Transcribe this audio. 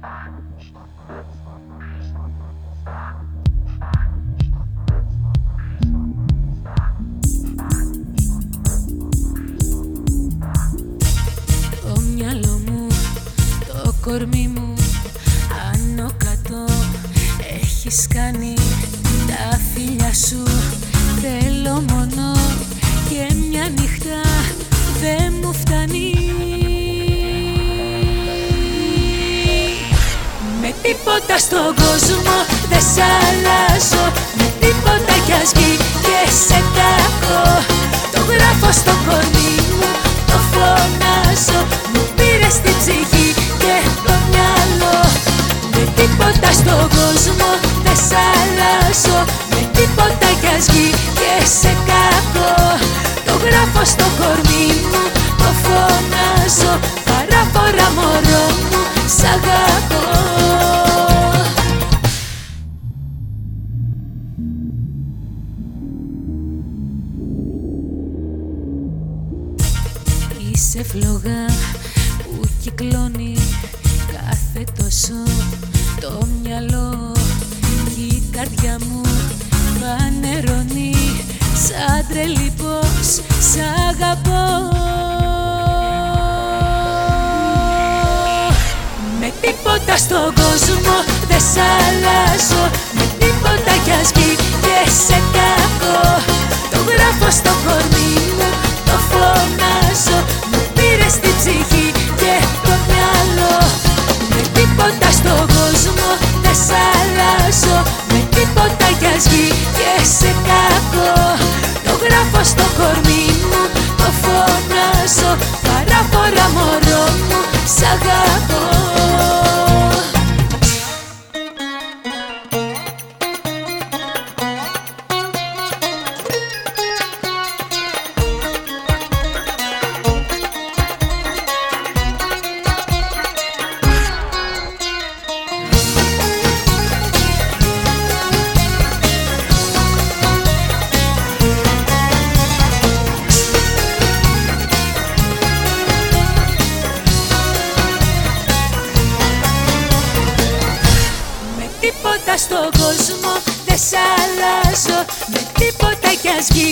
Το μυαλό μου, το κορμί μου Άνω κάτω έχεις κάνει τα φιλιά σου τίποτα στον κόσμο δεν σ' αλλάζω. Με τίποτα κι ας βγει και σε κακό Το γράφω στο κορμί μου, το φωνάζω. Μου πήρες την ψυχή και το μυαλό. Με τίποτα στον κόσμο δεν σ' αλλάζω. Με τίποτα κι ας βγει και σε κακό Είσαι φλόγα που κυκλώνει κάθε τόσο το μυαλό. Και η καρδιά μου φανερώνει σαν τρελή πως σ' αγαπώ. Με τίποτα στον κόσμο δεν σ' αλλάζω Με τίποτα κι ας βγει και σε κακό τίποτα στον κόσμο δεν σ' αλλάζω. Με τίποτα κι ας βγει